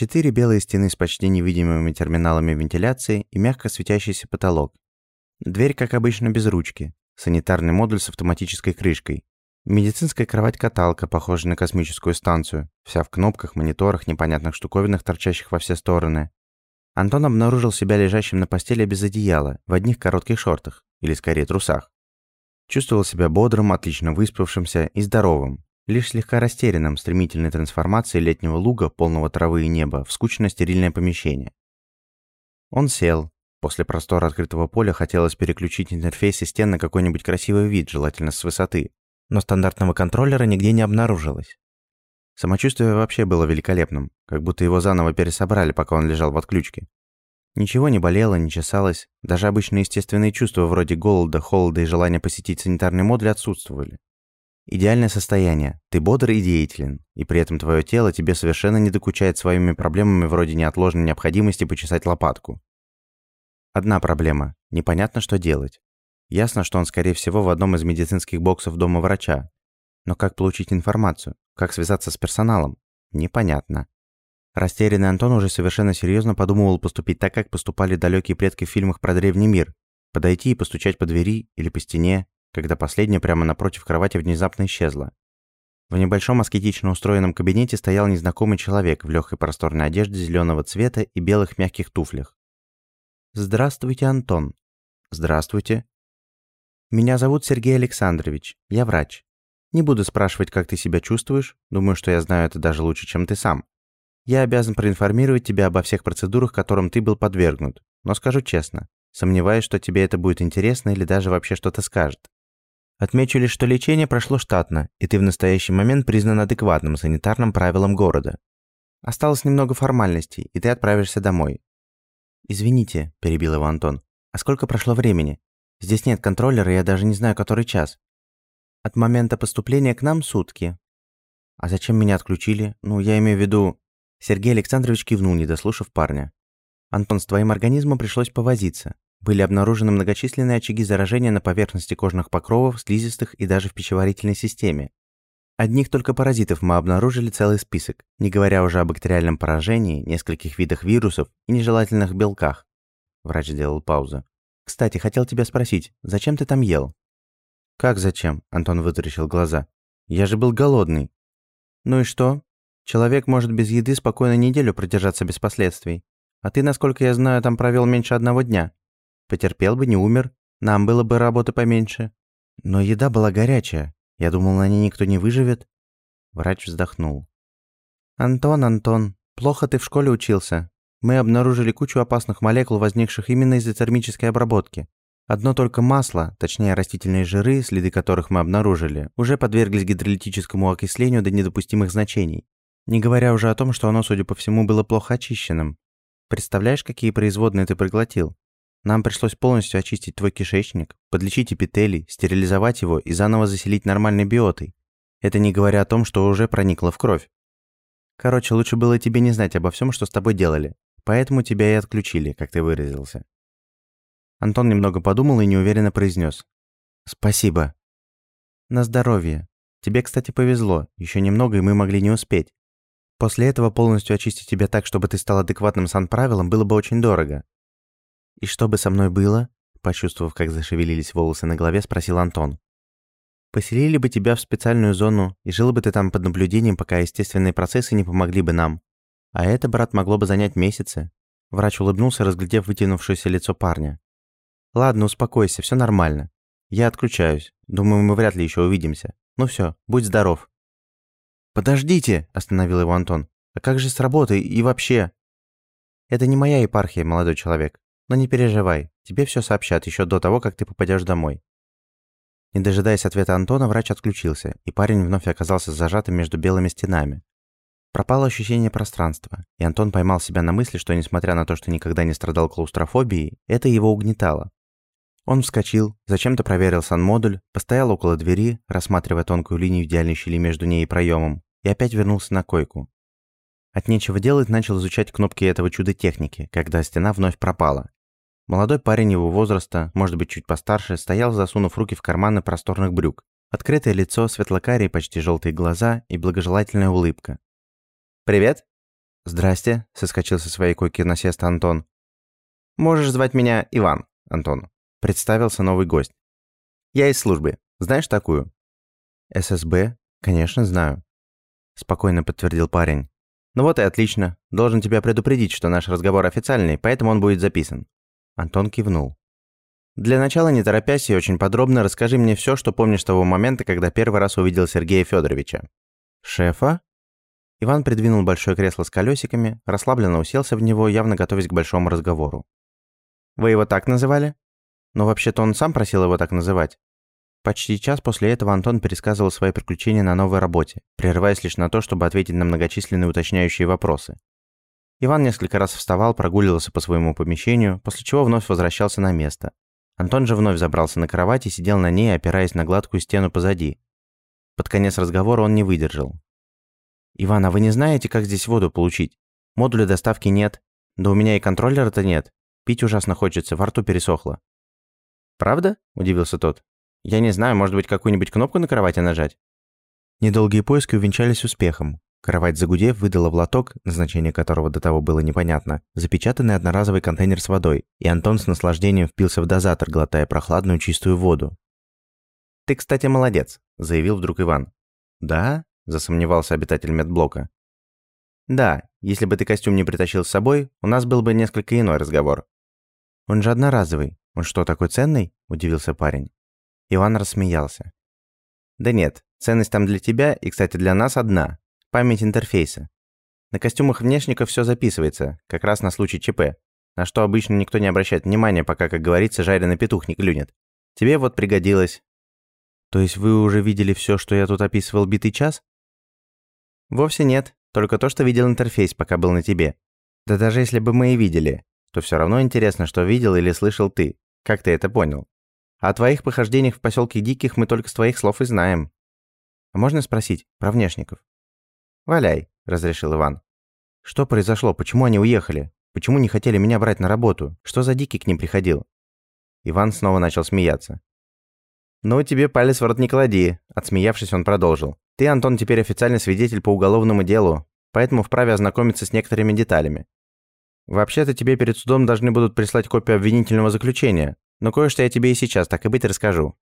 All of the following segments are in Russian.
Четыре белые стены с почти невидимыми терминалами вентиляции и мягко светящийся потолок. Дверь, как обычно, без ручки. Санитарный модуль с автоматической крышкой. Медицинская кровать-каталка, похожая на космическую станцию. Вся в кнопках, мониторах, непонятных штуковинах, торчащих во все стороны. Антон обнаружил себя лежащим на постели без одеяла, в одних коротких шортах, или скорее трусах. Чувствовал себя бодрым, отлично выспавшимся и здоровым, лишь слегка растерянным стремительной трансформацией летнего луга, полного травы и неба, в скучно-стерильное помещение. Он сел. После простора открытого поля хотелось переключить интерфейс стен на какой-нибудь красивый вид, желательно с высоты. Но стандартного контроллера нигде не обнаружилось. Самочувствие вообще было великолепным, как будто его заново пересобрали, пока он лежал в отключке. Ничего не болело, не чесалось, даже обычные естественные чувства вроде голода, холода и желания посетить санитарный модуль отсутствовали. Идеальное состояние. Ты бодр и деятелен, и при этом твое тело тебе совершенно не докучает своими проблемами вроде неотложной необходимости почесать лопатку. Одна проблема. Непонятно, что делать. Ясно, что он, скорее всего, в одном из медицинских боксов дома врача. Но как получить информацию? Как связаться с персоналом? Непонятно. Растерянный Антон уже совершенно серьезно подумывал поступить так, как поступали далекие предки в фильмах про древний мир. Подойти и постучать по двери или по стене, когда последняя прямо напротив кровати внезапно исчезла. В небольшом аскетично устроенном кабинете стоял незнакомый человек в легкой просторной одежде зеленого цвета и белых мягких туфлях. «Здравствуйте, Антон». «Здравствуйте». «Меня зовут Сергей Александрович. Я врач. Не буду спрашивать, как ты себя чувствуешь. Думаю, что я знаю это даже лучше, чем ты сам. Я обязан проинформировать тебя обо всех процедурах, которым ты был подвергнут. Но скажу честно, сомневаюсь, что тебе это будет интересно или даже вообще что-то скажет. Отмечу лишь, что лечение прошло штатно, и ты в настоящий момент признан адекватным санитарным правилам города. Осталось немного формальностей, и ты отправишься домой. «Извините», – перебил его Антон. «А сколько прошло времени? Здесь нет контроллера, я даже не знаю, который час». «От момента поступления к нам сутки». «А зачем меня отключили? Ну, я имею в виду...» Сергей Александрович кивнул, не дослушав парня. «Антон, с твоим организмом пришлось повозиться. Были обнаружены многочисленные очаги заражения на поверхности кожных покровов, слизистых и даже в пищеварительной системе. Одних только паразитов мы обнаружили целый список, не говоря уже о бактериальном поражении, нескольких видах вирусов и нежелательных белках. Врач сделал паузу. «Кстати, хотел тебя спросить, зачем ты там ел?» «Как зачем?» – Антон вытаращил глаза. «Я же был голодный». «Ну и что? Человек может без еды спокойно неделю продержаться без последствий. А ты, насколько я знаю, там провел меньше одного дня. Потерпел бы, не умер. Нам было бы работы поменьше. Но еда была горячая. Я думал, на ней никто не выживет. Врач вздохнул. «Антон, Антон, плохо ты в школе учился. Мы обнаружили кучу опасных молекул, возникших именно из-за термической обработки. Одно только масло, точнее растительные жиры, следы которых мы обнаружили, уже подверглись гидролитическому окислению до недопустимых значений. Не говоря уже о том, что оно, судя по всему, было плохо очищенным. Представляешь, какие производные ты проглотил? Нам пришлось полностью очистить твой кишечник, подлечить эпителий, стерилизовать его и заново заселить нормальной биотой. Это не говоря о том, что уже проникло в кровь. Короче, лучше было тебе не знать обо всем, что с тобой делали. Поэтому тебя и отключили, как ты выразился. Антон немного подумал и неуверенно произнес. «Спасибо». «На здоровье. Тебе, кстати, повезло. Еще немного, и мы могли не успеть. После этого полностью очистить тебя так, чтобы ты стал адекватным санправилом, было бы очень дорого. «И что бы со мной было?» Почувствовав, как зашевелились волосы на голове, спросил Антон. «Поселили бы тебя в специальную зону, и жил бы ты там под наблюдением, пока естественные процессы не помогли бы нам. А это, брат, могло бы занять месяцы». Врач улыбнулся, разглядев вытянувшееся лицо парня. «Ладно, успокойся, все нормально. Я отключаюсь. Думаю, мы вряд ли еще увидимся. Ну все, будь здоров». «Подождите!» – остановил его Антон. «А как же с работой и вообще?» «Это не моя епархия, молодой человек. Но не переживай, тебе все сообщат еще до того, как ты попадешь домой». Не дожидаясь ответа Антона, врач отключился, и парень вновь оказался зажатым между белыми стенами. Пропало ощущение пространства, и Антон поймал себя на мысли, что несмотря на то, что никогда не страдал клаустрофобией, это его угнетало. Он вскочил, зачем-то проверил санмодуль, постоял около двери, рассматривая тонкую линию идеальной щели между ней и проемом, и опять вернулся на койку. От нечего делать начал изучать кнопки этого чуда техники, когда стена вновь пропала, Молодой парень его возраста, может быть чуть постарше, стоял, засунув руки в карманы просторных брюк. Открытое лицо, светлокарие почти желтые глаза и благожелательная улыбка. «Привет!» «Здрасте», — соскочил со своей койки насеста Антон. «Можешь звать меня Иван, Антон», — представился новый гость. «Я из службы. Знаешь такую?» «ССБ? Конечно, знаю», — спокойно подтвердил парень. «Ну вот и отлично. Должен тебя предупредить, что наш разговор официальный, поэтому он будет записан». Антон кивнул. «Для начала, не торопясь и очень подробно, расскажи мне все, что помнишь того момента, когда первый раз увидел Сергея Федоровича. «Шефа?» Иван придвинул большое кресло с колесиками, расслабленно уселся в него, явно готовясь к большому разговору. «Вы его так называли?» «Но вообще-то он сам просил его так называть». Почти час после этого Антон пересказывал свои приключения на новой работе, прерываясь лишь на то, чтобы ответить на многочисленные уточняющие вопросы. Иван несколько раз вставал, прогуливался по своему помещению, после чего вновь возвращался на место. Антон же вновь забрался на кровать и сидел на ней, опираясь на гладкую стену позади. Под конец разговора он не выдержал. «Иван, а вы не знаете, как здесь воду получить? Модуля доставки нет. Да у меня и контроллера-то нет. Пить ужасно хочется, во рту пересохло». «Правда?» – удивился тот. Я не знаю, может быть, какую-нибудь кнопку на кровати нажать?» Недолгие поиски увенчались успехом. Кровать загудев выдала в лоток, назначение которого до того было непонятно, запечатанный одноразовый контейнер с водой, и Антон с наслаждением впился в дозатор, глотая прохладную чистую воду. «Ты, кстати, молодец», — заявил вдруг Иван. «Да?» — засомневался обитатель медблока. «Да, если бы ты костюм не притащил с собой, у нас был бы несколько иной разговор». «Он же одноразовый. Он что, такой ценный?» – удивился парень. Иван рассмеялся. «Да нет, ценность там для тебя и, кстати, для нас одна. Память интерфейса. На костюмах внешников все записывается, как раз на случай ЧП, на что обычно никто не обращает внимания, пока, как говорится, жареный петух не клюнет. Тебе вот пригодилось». «То есть вы уже видели все, что я тут описывал битый час?» «Вовсе нет, только то, что видел интерфейс, пока был на тебе. Да даже если бы мы и видели, то все равно интересно, что видел или слышал ты. Как ты это понял?» О твоих похождениях в поселке Диких мы только с твоих слов и знаем. А можно спросить про внешников? Валяй, разрешил Иван. Что произошло? Почему они уехали? Почему не хотели меня брать на работу? Что за Дикий к ним приходил? Иван снова начал смеяться. «Ну, тебе палец в рот не клади», – отсмеявшись, он продолжил. «Ты, Антон, теперь официальный свидетель по уголовному делу, поэтому вправе ознакомиться с некоторыми деталями. Вообще-то тебе перед судом должны будут прислать копию обвинительного заключения, но кое-что я тебе и сейчас, так и быть, расскажу».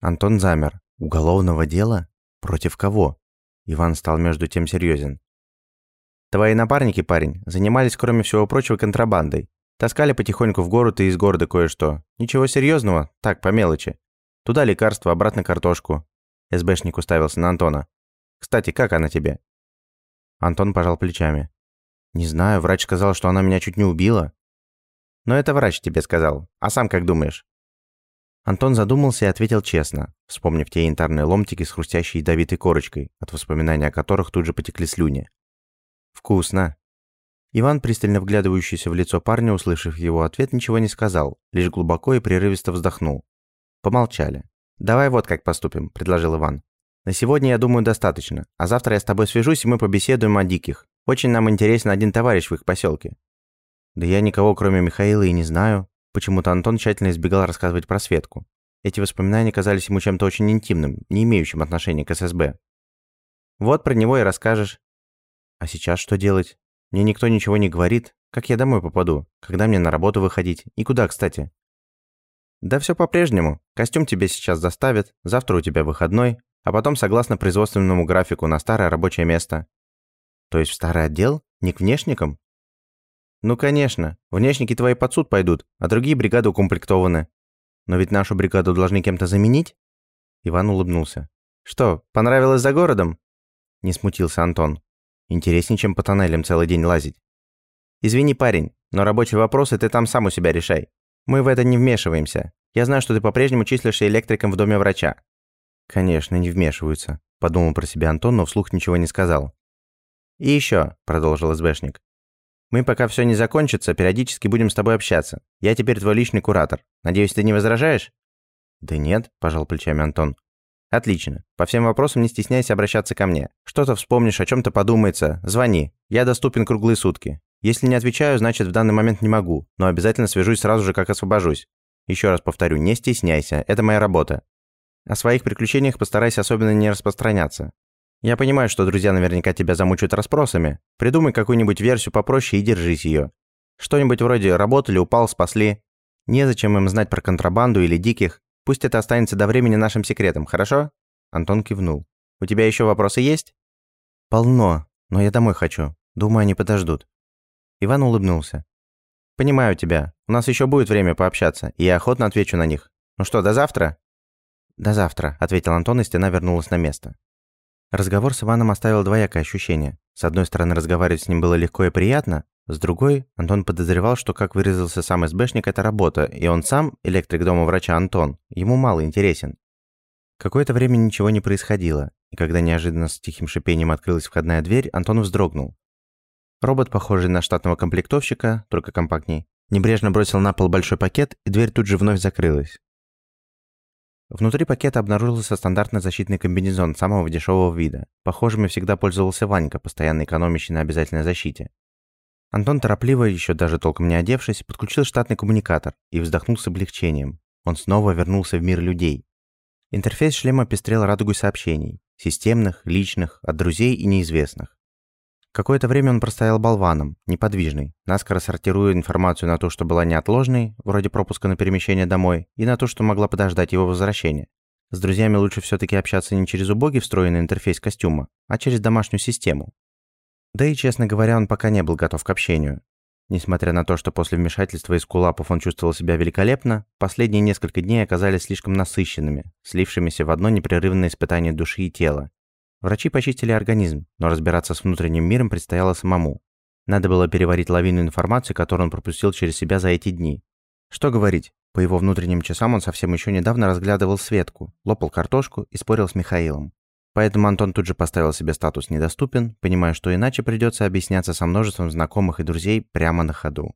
Антон замер. «Уголовного дела? Против кого?» Иван стал между тем серьезен. «Твои напарники, парень, занимались, кроме всего прочего, контрабандой. Таскали потихоньку в город и из города кое-что. Ничего серьезного, так, по мелочи. Туда лекарства, обратно картошку». СБшник уставился на Антона. «Кстати, как она тебе?» Антон пожал плечами. «Не знаю, врач сказал, что она меня чуть не убила. Но это врач тебе сказал. А сам как думаешь?» Антон задумался и ответил честно, вспомнив те янтарные ломтики с хрустящей ядовитой корочкой, от воспоминания о которых тут же потекли слюни. «Вкусно!» Иван, пристально вглядывающийся в лицо парня, услышав его ответ, ничего не сказал, лишь глубоко и прерывисто вздохнул. Помолчали. «Давай вот как поступим», – предложил Иван. «На сегодня, я думаю, достаточно, а завтра я с тобой свяжусь, и мы побеседуем о диких. Очень нам интересен один товарищ в их поселке. Да я никого, кроме Михаила, и не знаю. Почему-то Антон тщательно избегал рассказывать про Светку. Эти воспоминания казались ему чем-то очень интимным, не имеющим отношения к ССБ. Вот про него и расскажешь. А сейчас что делать? Мне никто ничего не говорит. Как я домой попаду? Когда мне на работу выходить? И куда, кстати? Да все по-прежнему. Костюм тебе сейчас доставят, завтра у тебя выходной, а потом согласно производственному графику на старое рабочее место. То есть в старый отдел? Не к внешникам? «Ну, конечно. Внешники твои под суд пойдут, а другие бригады укомплектованы. Но ведь нашу бригаду должны кем-то заменить?» Иван улыбнулся. «Что, понравилось за городом?» Не смутился Антон. «Интереснее, чем по тоннелям целый день лазить». «Извини, парень, но рабочие вопросы ты там сам у себя решай. Мы в это не вмешиваемся. Я знаю, что ты по-прежнему числишься электриком в доме врача». «Конечно, не вмешиваются», – подумал про себя Антон, но вслух ничего не сказал. «И еще», – продолжил СБшник, мы, пока все не закончится, периодически будем с тобой общаться. Я теперь твой личный куратор. Надеюсь, ты не возражаешь?» «Да нет», – пожал плечами Антон. «Отлично. По всем вопросам не стесняйся обращаться ко мне. Что-то вспомнишь, о чем-то подумается. Звони. Я доступен круглые сутки. Если не отвечаю, значит, в данный момент не могу, но обязательно свяжусь сразу же, как освобожусь. Еще раз повторю, не стесняйся, это моя работа. О своих приключениях постарайся особенно не распространяться. Я понимаю, что друзья наверняка тебя замучают расспросами. Придумай какую-нибудь версию попроще и держись ее. Что-нибудь вроде «работали, упал, спасли». Незачем им знать про контрабанду или диких. Пусть это останется до времени нашим секретом, хорошо?» Антон кивнул. «У тебя еще вопросы есть?» «Полно, но я домой хочу. Думаю, они подождут». Иван улыбнулся. «Понимаю тебя. У нас еще будет время пообщаться, и я охотно отвечу на них. Ну что, до завтра?» «До завтра», — ответил Антон, и стена вернулась на место. Разговор с Иваном оставил двоякое ощущение. С одной стороны, разговаривать с ним было легко и приятно, с другой, Антон подозревал, что, как выразился сам СБшник, это работа, и он сам, электрик дома врача Антон, ему мало интересен. Какое-то время ничего не происходило, и когда неожиданно с тихим шипением открылась входная дверь, Антон вздрогнул. Робот, похожий на штатного комплектовщика, только компактней, небрежно бросил на пол большой пакет, и дверь тут же вновь закрылась. Внутри пакета обнаружился стандартный защитный комбинезон самого дешевого вида. Похожими всегда пользовался Ванька, постоянно экономящий на обязательной защите. Антон торопливо, еще даже толком не одевшись, подключил штатный коммуникатор и вздохнул с облегчением. Он снова вернулся в мир людей. Интерфейс шлема пестрел радугой сообщений. Системных, личных, от друзей и неизвестных. Какое-то время он простоял болваном, неподвижный, наскоро сортируя информацию на то, что была неотложной, вроде пропуска на перемещение домой, и на то, что могла подождать его возвращения. С друзьями лучше все-таки общаться не через убогий встроенный интерфейс костюма, а через домашнюю систему, да и, честно говоря, он пока не был готов к общению. Несмотря на то, что после вмешательства из кулапов он чувствовал себя великолепно, последние несколько дней оказались слишком насыщенными, слившимися в одно непрерывное испытание души и тела. Врачи почистили организм, но разбираться с внутренним миром предстояло самому. Надо было переварить лавину информации, которую он пропустил через себя за эти дни. Что говорить, по его внутренним часам он совсем еще недавно разглядывал Светку, лопал картошку и спорил с Михаилом. Поэтому Антон тут же поставил себе статус «недоступен», понимая, что иначе придется объясняться со множеством знакомых и друзей прямо на ходу.